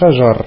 شجر.